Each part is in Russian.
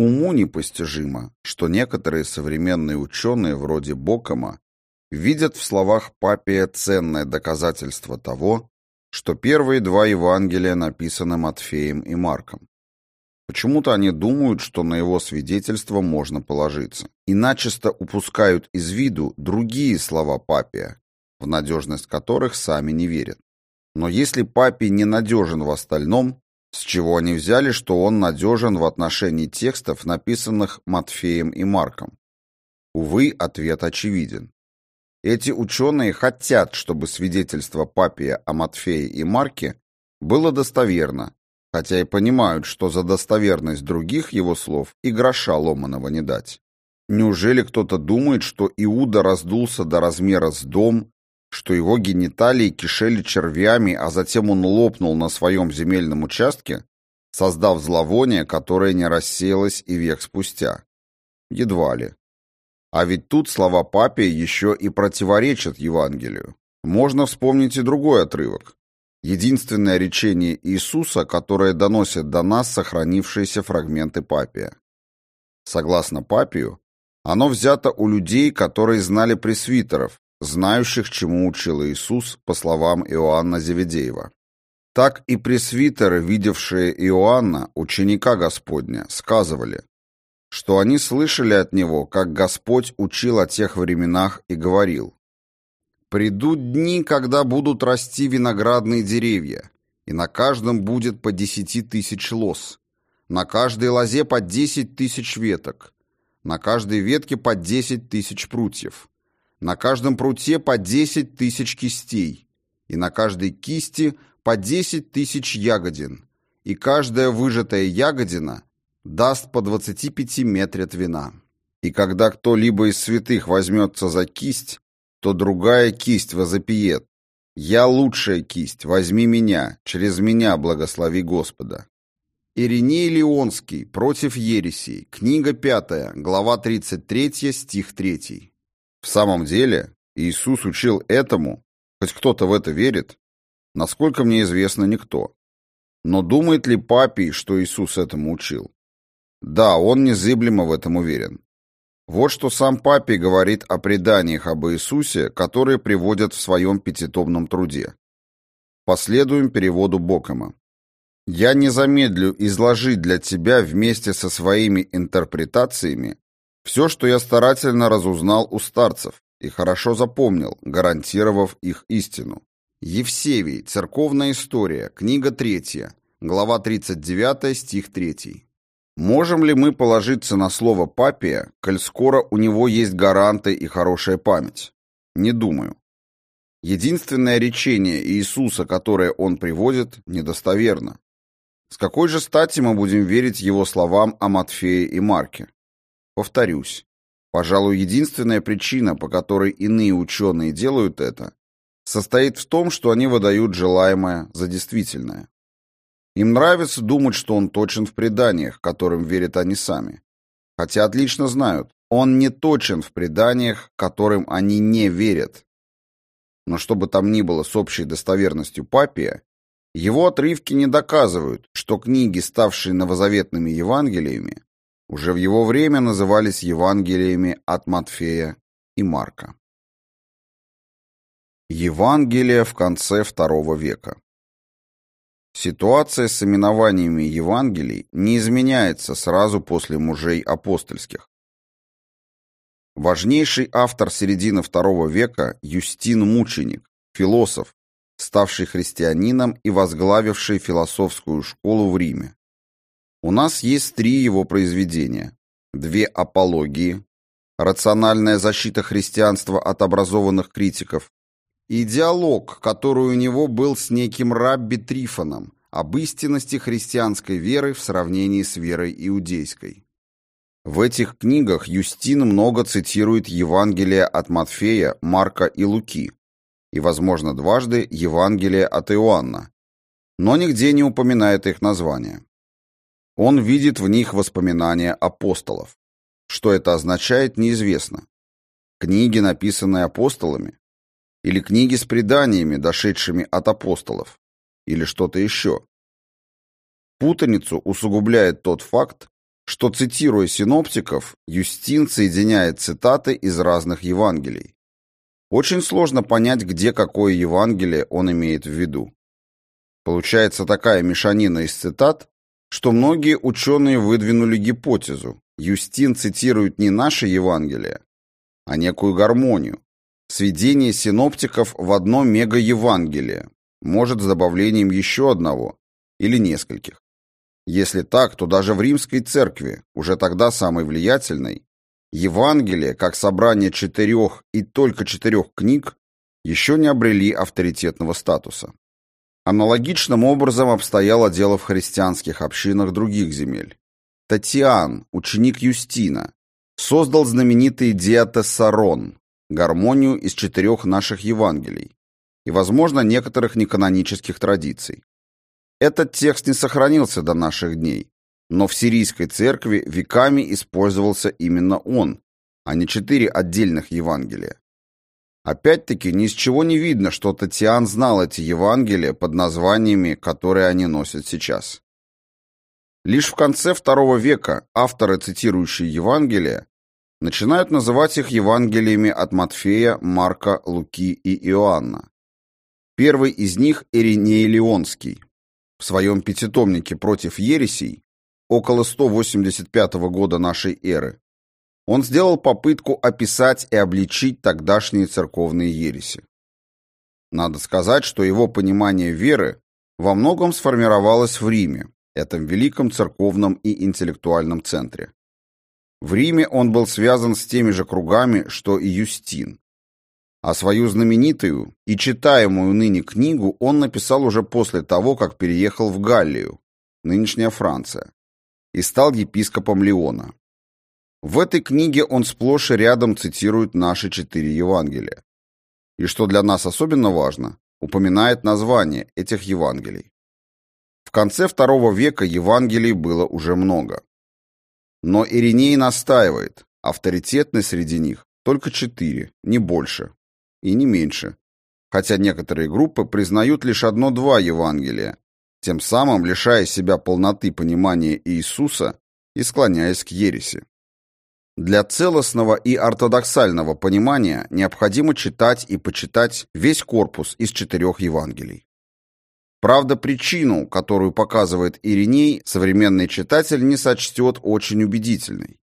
Уму непостижимо, что некоторые современные ученые вроде Бокома видят в словах Папия ценное доказательство того, что первые два Евангелия написаны Матфеем и Марком. Почему-то они думают, что на его свидетельство можно положиться, и начисто упускают из виду другие слова Папия, в надежность которых сами не верят. Но если Папий ненадежен в остальном, с чего они взяли, что он надежен в отношении текстов, написанных Матфеем и Марком? Увы, ответ очевиден. Эти ученые хотят, чтобы свидетельство Папия о Матфее и Марке было достоверно, хотя и понимают, что за достоверность других его слов и гроша ломаного не дать. Неужели кто-то думает, что Иуда раздулся до размера с дом, что его гениталии кишели червями, а затем он лопнул на своем земельном участке, создав зловоние, которое не рассеялось и век спустя? Едва ли. А ведь тут слова папе еще и противоречат Евангелию. Можно вспомнить и другой отрывок. Единственное речение Иисуса, которое доносит до нас сохранившиеся фрагменты папия. Согласно папию, оно взято у людей, которые знали пресвитеров, знающих, чему учил Иисус, по словам Иоанна Зеведеева. Так и пресвитеры, видевшие Иоанна, ученика Господня, сказывали, что они слышали от него, как Господь учил о тех временах и говорил, «Придут дни, когда будут расти виноградные деревья, и на каждом будет по десяти тысяч лоз, на каждой лозе по десять тысяч веток, на каждой ветке по десять тысяч прутьев, на каждом пруте по десять тысяч кистей, и на каждой кисти по десять тысяч ягодин, и каждая выжатая ягодина даст по 25 метрят вина. И когда кто-либо из святых возьмется за кисть, то другая кисть возопиет. «Я лучшая кисть, возьми меня, через меня благослови Господа». Ириней Леонский против ересей. Книга 5, глава 33, стих 3. В самом деле, Иисус учил этому, хоть кто-то в это верит, насколько мне известно, никто. Но думает ли Папий, что Иисус этому учил? Да, он незыблемо в этом уверен. Вот что сам Папий говорит о преданиях об Иисусе, которые приводят в своем пятитомном труде. Последуем переводу Бокома. «Я не замедлю изложить для тебя вместе со своими интерпретациями все, что я старательно разузнал у старцев и хорошо запомнил, гарантировав их истину. Евсевий, Церковная история, книга 3, глава 39, стих 3. Можем ли мы положиться на слово Папия, коль скоро у него есть гаранты и хорошая память? Не думаю. Единственное речение Иисуса, которое он приводит, недостоверно. С какой же стати мы будем верить его словам о Матфее и Марке? Повторюсь, пожалуй, единственная причина, по которой иные ученые делают это, состоит в том, что они выдают желаемое за действительное. Им нравится думать, что он точен в преданиях, которым верят они сами. Хотя отлично знают, он не точен в преданиях, которым они не верят. Но что бы там ни было с общей достоверностью Папия, его отрывки не доказывают, что книги, ставшие новозаветными Евангелиями, уже в его время назывались Евангелиями от Матфея и Марка. Евангелие в конце II века Ситуация с именованиями Евангелий не изменяется сразу после мужей апостольских. Важнейший автор середины II века Юстин Мученик, философ, ставший христианином и возглавивший философскую школу в Риме. У нас есть три его произведения. Две апологии, рациональная защита христианства от образованных критиков и диалог, который у него был с неким Рабби Трифоном об истинности христианской веры в сравнении с верой иудейской. В этих книгах Юстин много цитирует Евангелие от Матфея, Марка и Луки, и, возможно, дважды Евангелие от Иоанна, но нигде не упоминает их название. Он видит в них воспоминания апостолов. Что это означает, неизвестно. Книги, написанные апостолами? Или книги с преданиями, дошедшими от апостолов? Или что-то еще? Путаницу усугубляет тот факт, что, цитируя синоптиков, Юстин соединяет цитаты из разных Евангелий. Очень сложно понять, где какое Евангелие он имеет в виду. Получается такая мешанина из цитат, что многие ученые выдвинули гипотезу. Юстин цитирует не наше Евангелие, а некую гармонию, сведение синоптиков в одно мега-евангелие, может, с добавлением еще одного или нескольких. Если так, то даже в римской церкви, уже тогда самой влиятельной, Евангелие, как собрание четырех и только четырех книг, еще не обрели авторитетного статуса. Аналогичным образом обстояло дело в христианских общинах других земель. Татьян, ученик Юстина, создал знаменитый Диатессарон, гармонию из четырех наших Евангелий и, возможно, некоторых неканонических традиций. Этот текст не сохранился до наших дней, но в сирийской церкви веками использовался именно он, а не четыре отдельных Евангелия. Опять-таки, ни с чего не видно, что Татьян знал эти Евангелия под названиями, которые они носят сейчас. Лишь в конце II века авторы, цитирующие Евангелия, начинают называть их Евангелиями от Матфея, Марка, Луки и Иоанна. Первый из них Ириней Леонский. В своем пятитомнике «Против ересей» около 185 года нашей эры он сделал попытку описать и обличить тогдашние церковные ереси. Надо сказать, что его понимание веры во многом сформировалось в Риме, этом великом церковном и интеллектуальном центре. В Риме он был связан с теми же кругами, что и Юстин. А свою знаменитую и читаемую ныне книгу он написал уже после того, как переехал в Галлию, нынешняя Франция, и стал епископом Леона. В этой книге он сплошь и рядом цитирует наши четыре Евангелия. И что для нас особенно важно, упоминает название этих Евангелий. В конце II века Евангелий было уже много. Но Ириней настаивает, авторитетны среди них только четыре, не больше и не меньше, хотя некоторые группы признают лишь одно-два Евангелия, тем самым лишая себя полноты понимания Иисуса и склоняясь к ереси. Для целостного и ортодоксального понимания необходимо читать и почитать весь корпус из четырех Евангелий. Правда, причину, которую показывает Ириней, современный читатель не сочтет очень убедительной.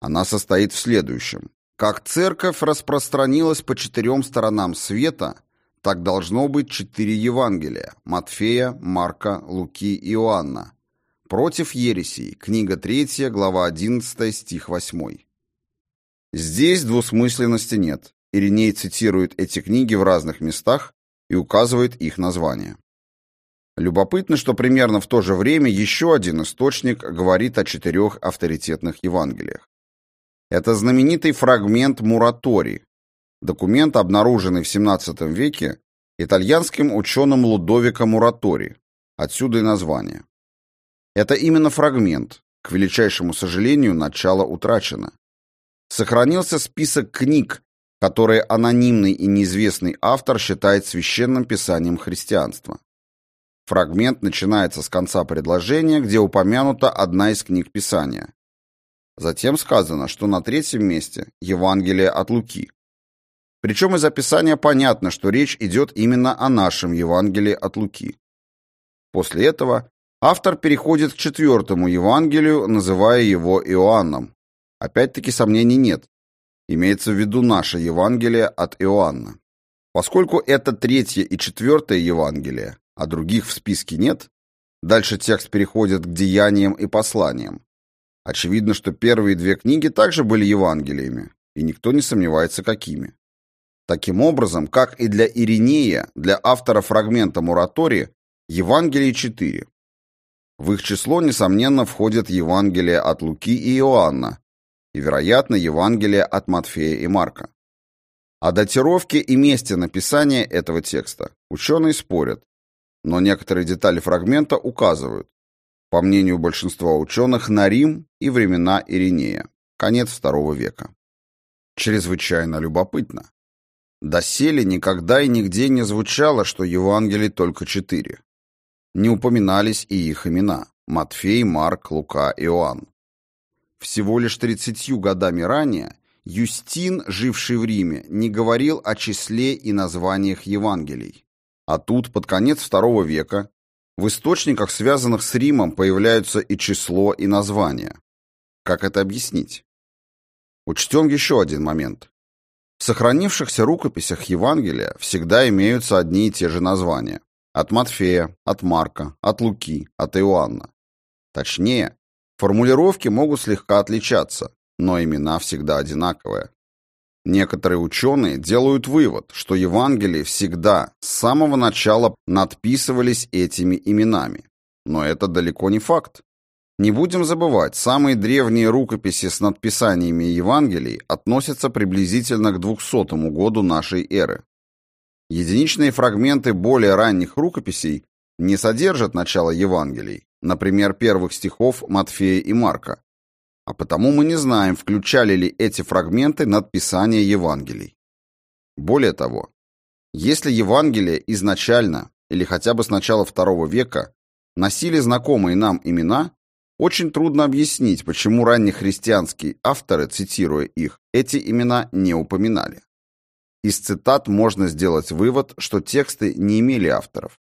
Она состоит в следующем. Как церковь распространилась по четырем сторонам света, так должно быть четыре Евангелия – Матфея, Марка, Луки и Иоанна, Против ересей. Книга 3, глава 11, стих 8. Здесь двусмысленности нет. Ириней цитирует эти книги в разных местах и указывает их названия. Любопытно, что примерно в то же время еще один источник говорит о четырех авторитетных Евангелиях. Это знаменитый фрагмент Муратори, документ, обнаруженный в XVII веке итальянским ученым Лудовико Муратори, отсюда и название. Это именно фрагмент. К величайшему сожалению, начало утрачено. Сохранился список книг, которые анонимный и неизвестный автор считает священным писанием христианства. Фрагмент начинается с конца предложения, где упомянута одна из книг Писания. Затем сказано, что на третьем месте Евангелие от Луки. Причем из описания понятно, что речь идет именно о нашем Евангелии от Луки. После этого Автор переходит к четвертому Евангелию, называя его Иоанном. Опять-таки сомнений нет. Имеется в виду наше Евангелие от Иоанна. Поскольку это третье и четвертое Евангелие, а других в списке нет, дальше текст переходит к деяниям и посланиям. Очевидно, что первые две книги также были Евангелиями, и никто не сомневается, какими. Таким образом, как и для Иринея, для автора фрагмента Муратори, Евангелий четыре. В их число, несомненно, входят Евангелия от Луки и Иоанна и, вероятно, Евангелия от Матфея и Марка. О датировке и месте написания этого текста ученые спорят, но некоторые детали фрагмента указывают, по мнению большинства ученых, на Рим и времена Иринея, конец II века. Чрезвычайно любопытно. Доселе никогда и нигде не звучало, что Евангелий только четыре. Не упоминались и их имена – Матфей, Марк, Лука, Иоанн. всего лишь 30 годами ранее, Юстин, живший в Риме, не говорил о числе и названиях Евангелий. А тут, под конец II века, в источниках, связанных с Римом, появляются и число, и название. Как это объяснить? Учтем еще один момент. В сохранившихся рукописях Евангелия всегда имеются одни и те же названия. От Матфея, от Марка, от Луки, от Иоанна. Точнее, формулировки могут слегка отличаться, но имена всегда одинаковые. Некоторые ученые делают вывод, что Евангелии всегда с самого начала надписывались этими именами. Но это далеко не факт. Не будем забывать, самые древние рукописи с надписаниями Евангелий относятся приблизительно к 200 году нашей эры. Единичные фрагменты более ранних рукописей не содержат начала Евангелий, например, первых стихов Матфея и Марка, а потому мы не знаем, включали ли эти фрагменты надписание Евангелий. Более того, если Евангелие изначально или хотя бы с начала II века носили знакомые нам имена, очень трудно объяснить, почему раннехристианские авторы, цитируя их, эти имена не упоминали. Из цитат можно сделать вывод, что тексты не имели авторов.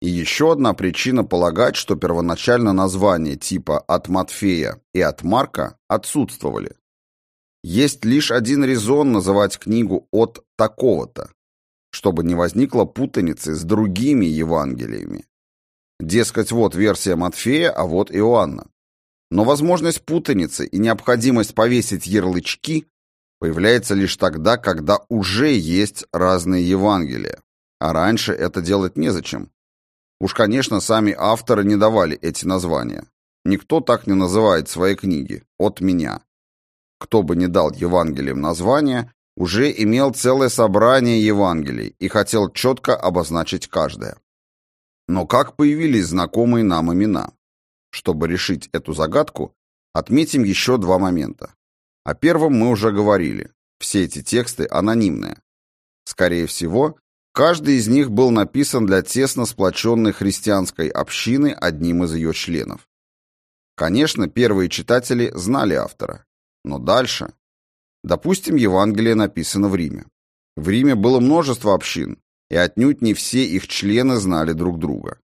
И еще одна причина полагать, что первоначально названия типа «от Матфея» и «от Марка» отсутствовали. Есть лишь один резон называть книгу «от такого-то», чтобы не возникло путаницы с другими Евангелиями. Дескать, вот версия Матфея, а вот Иоанна. Но возможность путаницы и необходимость повесить ярлычки появляется лишь тогда, когда уже есть разные Евангелия, а раньше это делать незачем. Уж, конечно, сами авторы не давали эти названия. Никто так не называет свои книги. От меня. Кто бы ни дал Евангелиям название, уже имел целое собрание Евангелий и хотел четко обозначить каждое. Но как появились знакомые нам имена? Чтобы решить эту загадку, отметим еще два момента. О первом мы уже говорили. Все эти тексты анонимные. Скорее всего, Каждый из них был написан для тесно сплоченной христианской общины одним из ее членов. Конечно, первые читатели знали автора. Но дальше... Допустим, Евангелие написано в Риме. В Риме было множество общин, и отнюдь не все их члены знали друг друга.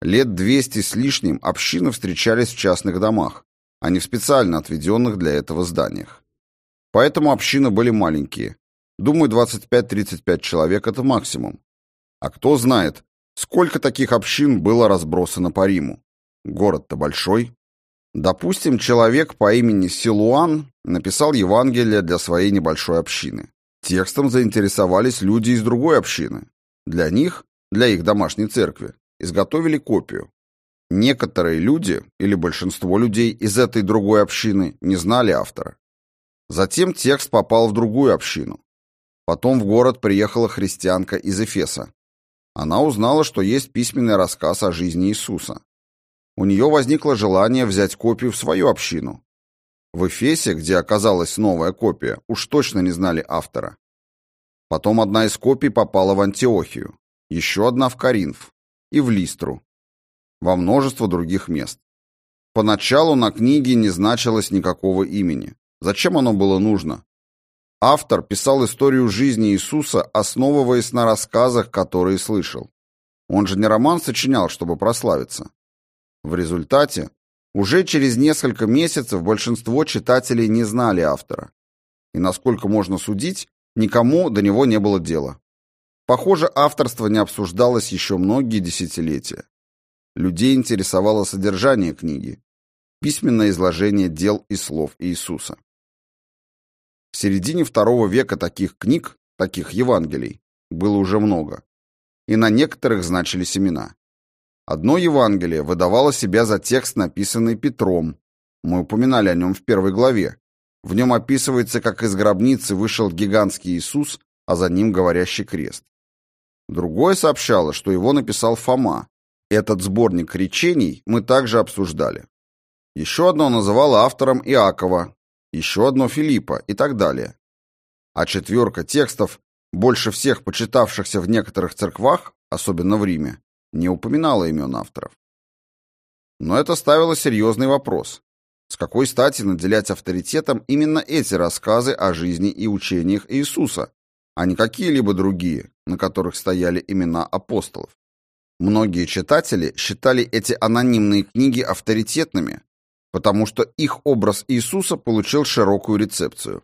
Лет 200 с лишним общины встречались в частных домах, а не в специально отведенных для этого зданиях. Поэтому общины были маленькие, Думаю, 25-35 человек – это максимум. А кто знает, сколько таких общин было разбросано по Риму. Город-то большой. Допустим, человек по имени Силуан написал Евангелие для своей небольшой общины. Текстом заинтересовались люди из другой общины. Для них, для их домашней церкви, изготовили копию. Некоторые люди, или большинство людей из этой другой общины, не знали автора. Затем текст попал в другую общину. Потом в город приехала христианка из Эфеса. Она узнала, что есть письменный рассказ о жизни Иисуса. У нее возникло желание взять копию в свою общину. В Эфесе, где оказалась новая копия, уж точно не знали автора. Потом одна из копий попала в Антиохию, еще одна в Коринф и в Листру, во множество других мест. Поначалу на книге не значилось никакого имени. Зачем оно было нужно? Автор писал историю жизни Иисуса, основываясь на рассказах, которые слышал. Он же не роман сочинял, чтобы прославиться. В результате, уже через несколько месяцев большинство читателей не знали автора. И, насколько можно судить, никому до него не было дела. Похоже, авторство не обсуждалось еще многие десятилетия. Людей интересовало содержание книги, письменное изложение дел и слов Иисуса. В середине второго века таких книг, таких Евангелий, было уже много. И на некоторых значились имена. Одно Евангелие выдавало себя за текст, написанный Петром. Мы упоминали о нем в первой главе. В нем описывается, как из гробницы вышел гигантский Иисус, а за ним говорящий крест. Другое сообщало, что его написал Фома. Этот сборник речений мы также обсуждали. Еще одно называло автором Иакова, еще одно Филиппа и так далее. А четверка текстов, больше всех почитавшихся в некоторых церквах, особенно в Риме, не упоминала имен авторов. Но это ставило серьезный вопрос. С какой стати наделять авторитетом именно эти рассказы о жизни и учениях Иисуса, а не какие-либо другие, на которых стояли имена апостолов? Многие читатели считали эти анонимные книги авторитетными, потому что их образ Иисуса получил широкую рецепцию.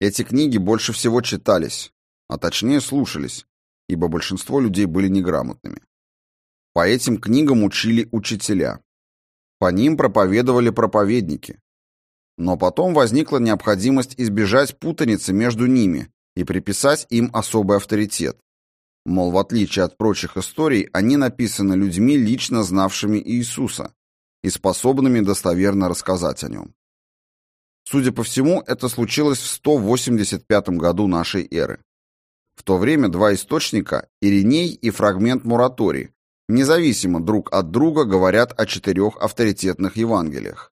Эти книги больше всего читались, а точнее слушались, ибо большинство людей были неграмотными. По этим книгам учили учителя. По ним проповедовали проповедники. Но потом возникла необходимость избежать путаницы между ними и приписать им особый авторитет. Мол, в отличие от прочих историй, они написаны людьми, лично знавшими Иисуса и способными достоверно рассказать о нем. Судя по всему, это случилось в 185 году нашей эры. В то время два источника, Ириней и фрагмент Мураторий, независимо друг от друга говорят о четырех авторитетных Евангелиях.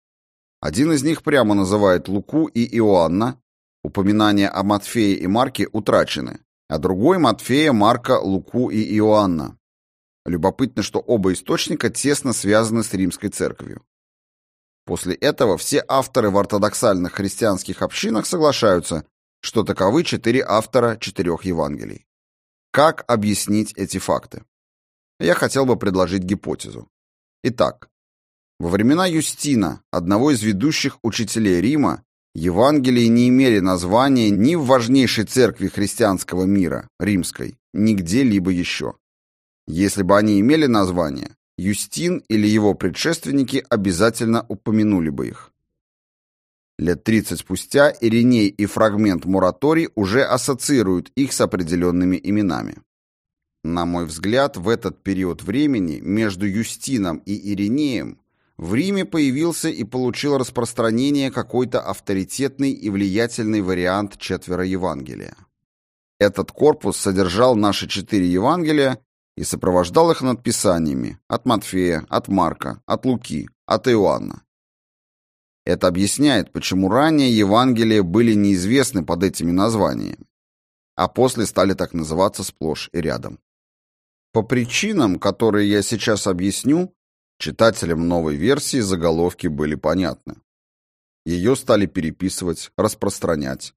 Один из них прямо называет Луку и Иоанна, упоминания о Матфее и Марке утрачены, а другой Матфея, Марка, Луку и Иоанна. Любопытно, что оба источника тесно связаны с римской церковью. После этого все авторы в ортодоксальных христианских общинах соглашаются, что таковы четыре автора четырех Евангелий. Как объяснить эти факты? Я хотел бы предложить гипотезу. Итак, во времена Юстина, одного из ведущих учителей Рима, Евангелии не имели названия ни в важнейшей церкви христианского мира, римской, ни где-либо еще. Если бы они имели название, Юстин или его предшественники обязательно упомянули бы их. Лет 30 спустя Ириней и фрагмент Мураторий уже ассоциируют их с определенными именами. На мой взгляд, в этот период времени между Юстином и Иринеем в Риме появился и получил распространение какой-то авторитетный и влиятельный вариант четверо Евангелия. Этот корпус содержал наши четыре Евангелия и сопровождал их надписаниями от Матфея, от Марка, от Луки, от Иоанна. Это объясняет, почему ранее Евангелия были неизвестны под этими названиями, а после стали так называться сплошь и рядом. По причинам, которые я сейчас объясню, читателям новой версии заголовки были понятны. Ее стали переписывать, распространять,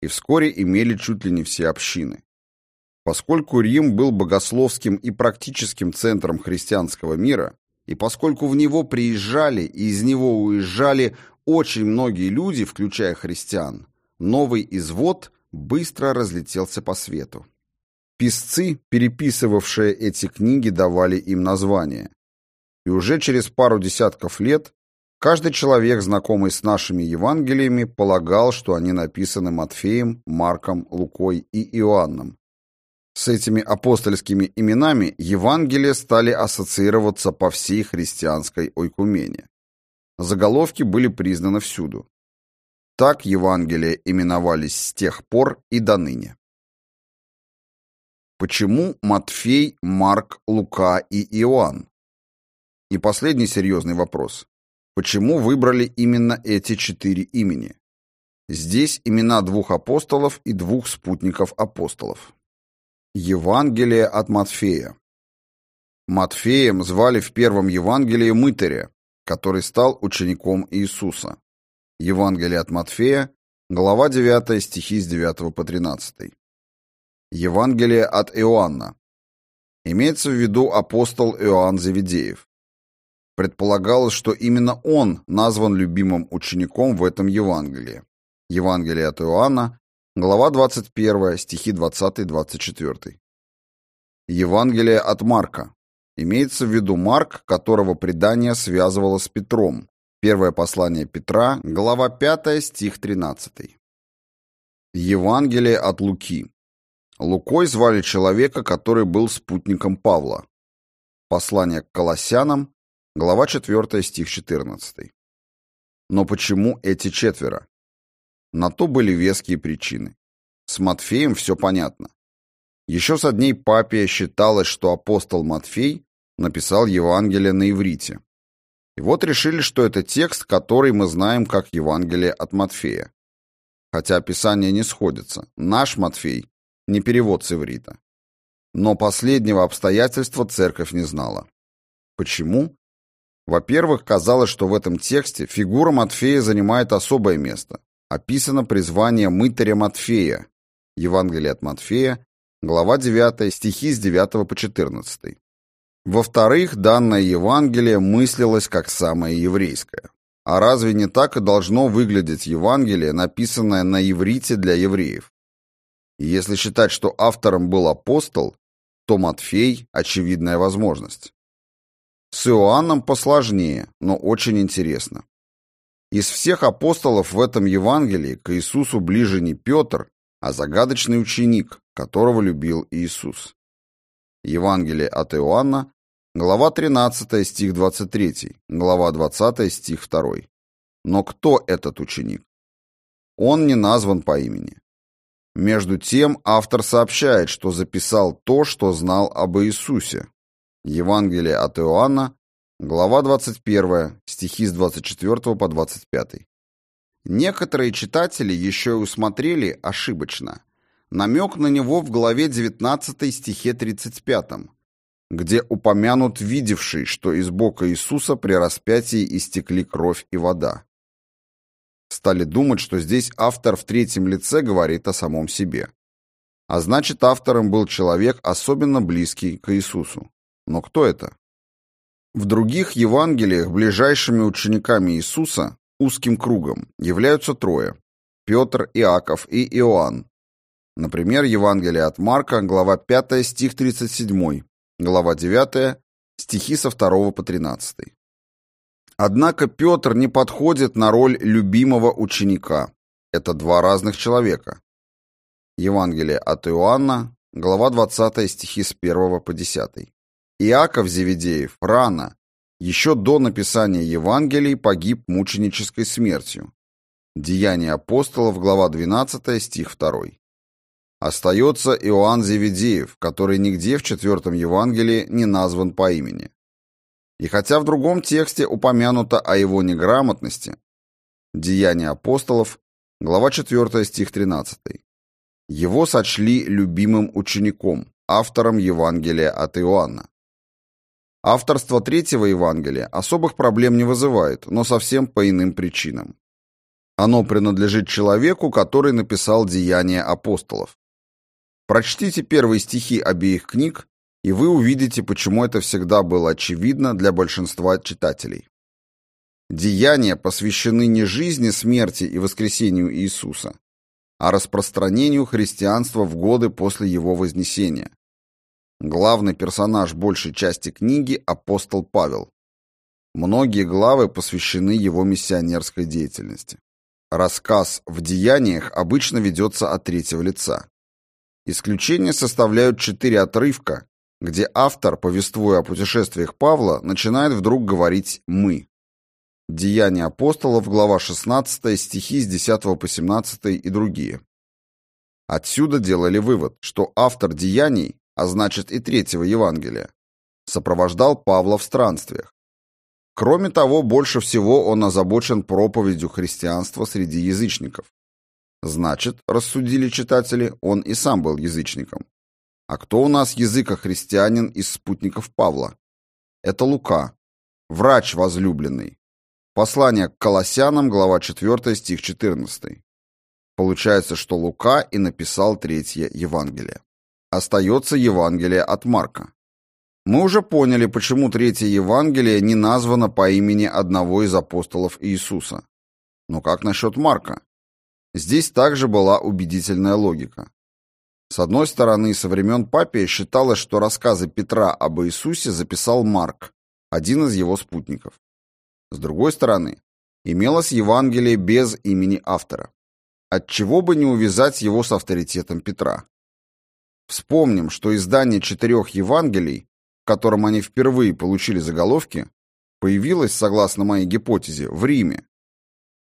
и вскоре имели чуть ли не все общины. Поскольку Рим был богословским и практическим центром христианского мира, и поскольку в него приезжали и из него уезжали очень многие люди, включая христиан, новый извод быстро разлетелся по свету. Писцы, переписывавшие эти книги, давали им названия. И уже через пару десятков лет каждый человек, знакомый с нашими Евангелиями, полагал, что они написаны Матфеем, Марком, Лукой и Иоанном, с этими апостольскими именами Евангелия стали ассоциироваться по всей христианской ойкумене. Заголовки были признаны всюду. Так Евангелия именовались с тех пор и до ныне. Почему Матфей, Марк, Лука и Иоанн? И последний серьезный вопрос. Почему выбрали именно эти четыре имени? Здесь имена двух апостолов и двух спутников апостолов. Евангелие от Матфея. Матфеем звали в первом Евангелии мытаря, который стал учеником Иисуса. Евангелие от Матфея, глава 9, стихи с 9 по 13. Евангелие от Иоанна. Имеется в виду апостол Иоанн Завидеев. Предполагалось, что именно он назван любимым учеником в этом Евангелии. Евангелие от Иоанна, Глава 21, стихи 20-24. Евангелие от Марка. Имеется в виду Марк, которого предание связывало с Петром. Первое послание Петра, глава 5, стих 13. Евангелие от Луки. Лукой звали человека, который был спутником Павла. Послание к Колоссянам, глава 4, стих 14. Но почему эти четверо? На то были веские причины. С Матфеем все понятно. Еще со дней Папия считалось, что апостол Матфей написал Евангелие на иврите. И вот решили, что это текст, который мы знаем как Евангелие от Матфея. Хотя описание не сходится. Наш Матфей не перевод с иврита. Но последнего обстоятельства церковь не знала. Почему? Во-первых, казалось, что в этом тексте фигура Матфея занимает особое место. Описано призвание мытаря Матфея. Евангелие от Матфея, глава 9, стихи с 9 по 14. Во-вторых, данное Евангелие мыслилось как самое еврейское. А разве не так и должно выглядеть Евангелие, написанное на иврите для евреев? Если считать, что автором был апостол, то Матфей – очевидная возможность. С Иоанном посложнее, но очень интересно. Из всех апостолов в этом Евангелии к Иисусу ближе не Петр, а загадочный ученик, которого любил Иисус. Евангелие от Иоанна, Глава 13, стих 23, глава 20, стих 2. Но кто этот ученик? Он не назван по имени. Между тем автор сообщает, что записал то, что знал об Иисусе. Евангелие от Иоанна, глава 21, стихи с 24 по 25. Некоторые читатели еще и усмотрели ошибочно намек на него в главе 19 стихе 35 где упомянут видевший, что из бока Иисуса при распятии истекли кровь и вода. Стали думать, что здесь автор в третьем лице говорит о самом себе. А значит, автором был человек, особенно близкий к Иисусу. Но кто это? В других Евангелиях ближайшими учениками Иисуса, узким кругом, являются трое – Петр, Иаков и Иоанн. Например, Евангелие от Марка, глава 5, стих 37, Глава 9, стихи со 2 по 13. Однако Петр не подходит на роль любимого ученика. Это два разных человека. Евангелие от Иоанна, глава 20, стихи с 1 по 10. Иаков Зеведеев рано, еще до написания Евангелий, погиб мученической смертью. Деяния апостолов, глава 12, стих 2. Остается Иоанн Зеведеев, который нигде в четвертом Евангелии не назван по имени. И хотя в другом тексте упомянуто о его неграмотности, Деяния апостолов, глава 4, стих 13, его сочли любимым учеником, автором Евангелия от Иоанна. Авторство третьего Евангелия особых проблем не вызывает, но совсем по иным причинам. Оно принадлежит человеку, который написал Деяния апостолов. Прочтите первые стихи обеих книг, и вы увидите, почему это всегда было очевидно для большинства читателей. Деяния посвящены не жизни, смерти и воскресению Иисуса, а распространению христианства в годы после его вознесения. Главный персонаж большей части книги – апостол Павел. Многие главы посвящены его миссионерской деятельности. Рассказ в деяниях обычно ведется от третьего лица. Исключение составляют четыре отрывка, где автор, повествуя о путешествиях Павла, начинает вдруг говорить «мы». Деяния апостолов, глава 16, стихи с 10 по 17 и другие. Отсюда делали вывод, что автор деяний, а значит и третьего Евангелия, сопровождал Павла в странствиях. Кроме того, больше всего он озабочен проповедью христианства среди язычников. Значит, рассудили читатели, он и сам был язычником. А кто у нас языко-христианин из спутников Павла? Это Лука, врач возлюбленный. Послание к Колоссянам, глава 4, стих 14. Получается, что Лука и написал третье Евангелие. Остается Евангелие от Марка. Мы уже поняли, почему третье Евангелие не названо по имени одного из апостолов Иисуса. Но как насчет Марка? Здесь также была убедительная логика. С одной стороны, со времен Папия считалось, что рассказы Петра об Иисусе записал Марк, один из его спутников. С другой стороны, имелось Евангелие без имени автора. Отчего бы не увязать его с авторитетом Петра? Вспомним, что издание четырех Евангелий, в котором они впервые получили заголовки, появилось, согласно моей гипотезе, в Риме,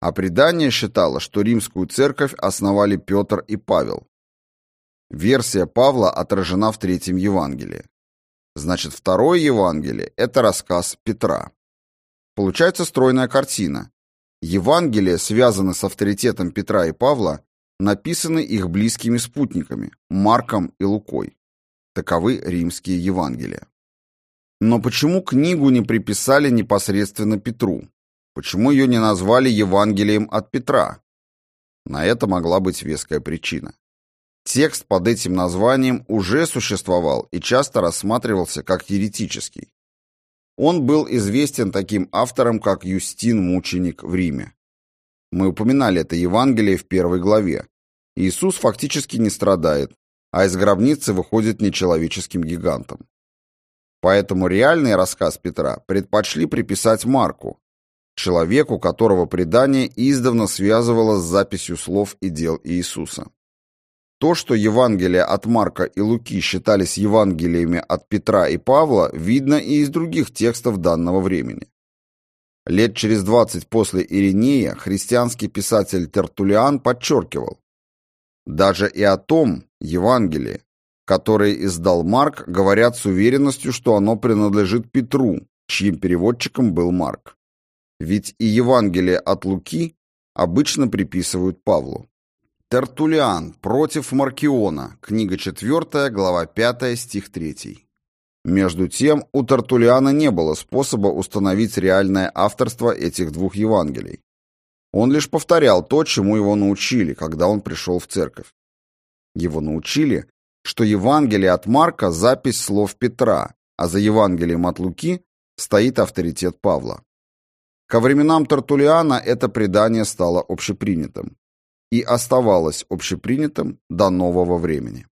а предание считало, что римскую церковь основали Петр и Павел. Версия Павла отражена в третьем Евангелии. Значит, второе Евангелие – это рассказ Петра. Получается стройная картина. Евангелия связаны с авторитетом Петра и Павла, написаны их близкими спутниками – Марком и Лукой. Таковы римские Евангелия. Но почему книгу не приписали непосредственно Петру? Почему ее не назвали Евангелием от Петра? На это могла быть веская причина. Текст под этим названием уже существовал и часто рассматривался как еретический. Он был известен таким автором, как Юстин Мученик в Риме. Мы упоминали это Евангелие в первой главе. Иисус фактически не страдает, а из гробницы выходит нечеловеческим гигантом. Поэтому реальный рассказ Петра предпочли приписать Марку, человеку, которого предание издавна связывало с записью слов и дел Иисуса. То, что Евангелия от Марка и Луки считались Евангелиями от Петра и Павла, видно и из других текстов данного времени. Лет через 20 после Иринея христианский писатель Тертулиан подчеркивал, даже и о том Евангелии, которое издал Марк, говорят с уверенностью, что оно принадлежит Петру, чьим переводчиком был Марк. Ведь и Евангелие от Луки обычно приписывают Павлу. Тертулиан против Маркиона, книга 4, глава 5, стих 3. Между тем, у Тертулиана не было способа установить реальное авторство этих двух Евангелий. Он лишь повторял то, чему его научили, когда он пришел в церковь. Его научили, что Евангелие от Марка – запись слов Петра, а за Евангелием от Луки стоит авторитет Павла. Ко временам Тартулиана это предание стало общепринятым и оставалось общепринятым до нового времени.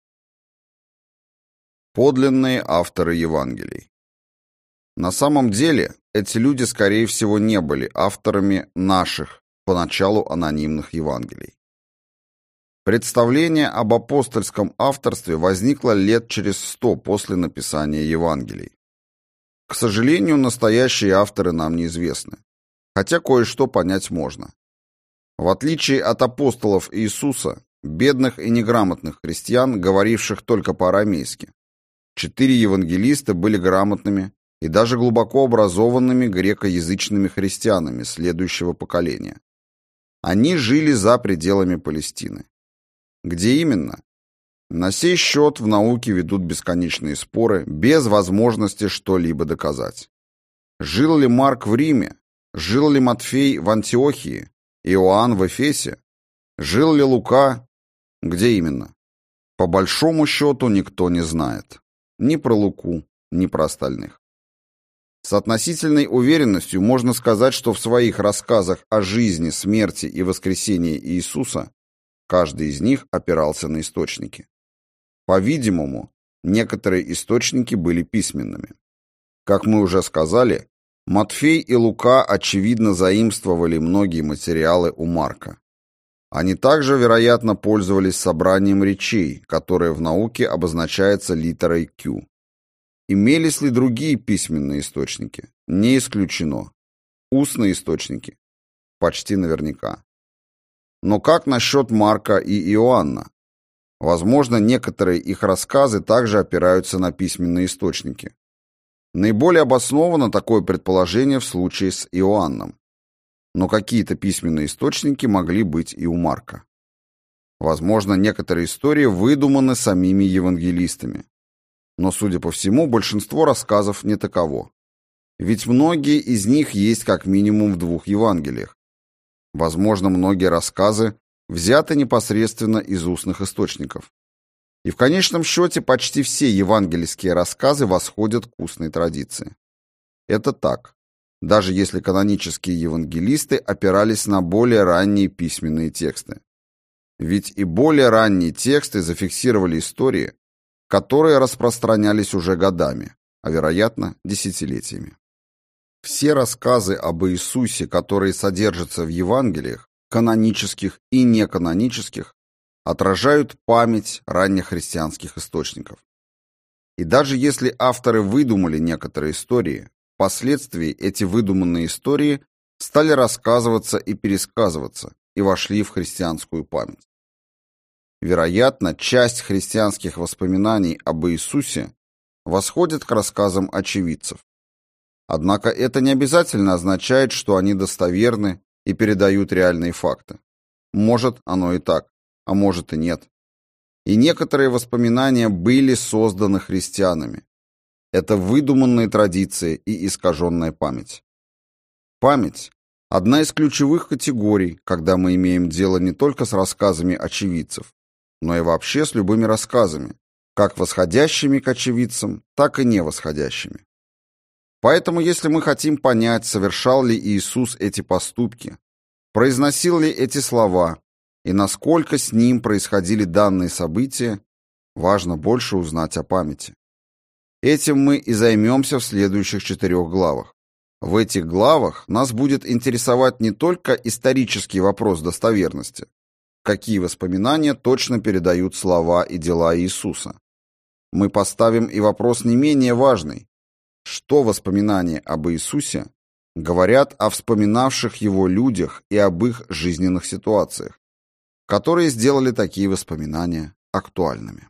Подлинные авторы Евангелий На самом деле, эти люди, скорее всего, не были авторами наших, поначалу анонимных Евангелий. Представление об апостольском авторстве возникло лет через сто после написания Евангелий. К сожалению, настоящие авторы нам неизвестны, хотя кое-что понять можно. В отличие от апостолов Иисуса, бедных и неграмотных христиан, говоривших только по-арамейски, четыре евангелиста были грамотными и даже глубоко образованными грекоязычными христианами следующего поколения. Они жили за пределами Палестины. Где именно? На сей счет в науке ведут бесконечные споры, без возможности что-либо доказать. Жил ли Марк в Риме? Жил ли Матфей в Антиохии? Иоанн в Эфесе? Жил ли Лука? Где именно? По большому счету никто не знает. Ни про Луку, ни про остальных. С относительной уверенностью можно сказать, что в своих рассказах о жизни, смерти и воскресении Иисуса Каждый из них опирался на источники. По-видимому, некоторые источники были письменными. Как мы уже сказали, Матфей и Лука очевидно заимствовали многие материалы у Марка. Они также, вероятно, пользовались собранием речей, которое в науке обозначается литерой Q. Имелись ли другие письменные источники? Не исключено. Устные источники? Почти наверняка. Но как насчет Марка и Иоанна? Возможно, некоторые их рассказы также опираются на письменные источники. Наиболее обосновано такое предположение в случае с Иоанном. Но какие-то письменные источники могли быть и у Марка. Возможно, некоторые истории выдуманы самими евангелистами. Но, судя по всему, большинство рассказов не таково. Ведь многие из них есть как минимум в двух Евангелиях, Возможно, многие рассказы взяты непосредственно из устных источников. И в конечном счете почти все евангельские рассказы восходят к устной традиции. Это так, даже если канонические евангелисты опирались на более ранние письменные тексты. Ведь и более ранние тексты зафиксировали истории, которые распространялись уже годами, а, вероятно, десятилетиями. Все рассказы об Иисусе, которые содержатся в Евангелиях, канонических и неканонических, отражают память ранних христианских источников. И даже если авторы выдумали некоторые истории, впоследствии эти выдуманные истории стали рассказываться и пересказываться и вошли в христианскую память. Вероятно, часть христианских воспоминаний об Иисусе восходит к рассказам очевидцев, Однако это не обязательно означает, что они достоверны и передают реальные факты. Может, оно и так, а может и нет. И некоторые воспоминания были созданы христианами. Это выдуманные традиции и искаженная память. Память – одна из ключевых категорий, когда мы имеем дело не только с рассказами очевидцев, но и вообще с любыми рассказами, как восходящими к очевидцам, так и невосходящими. Поэтому, если мы хотим понять, совершал ли Иисус эти поступки, произносил ли эти слова и насколько с ним происходили данные события, важно больше узнать о памяти. Этим мы и займемся в следующих четырех главах. В этих главах нас будет интересовать не только исторический вопрос достоверности, какие воспоминания точно передают слова и дела Иисуса. Мы поставим и вопрос не менее важный, что воспоминания об Иисусе говорят о вспоминавших его людях и об их жизненных ситуациях, которые сделали такие воспоминания актуальными.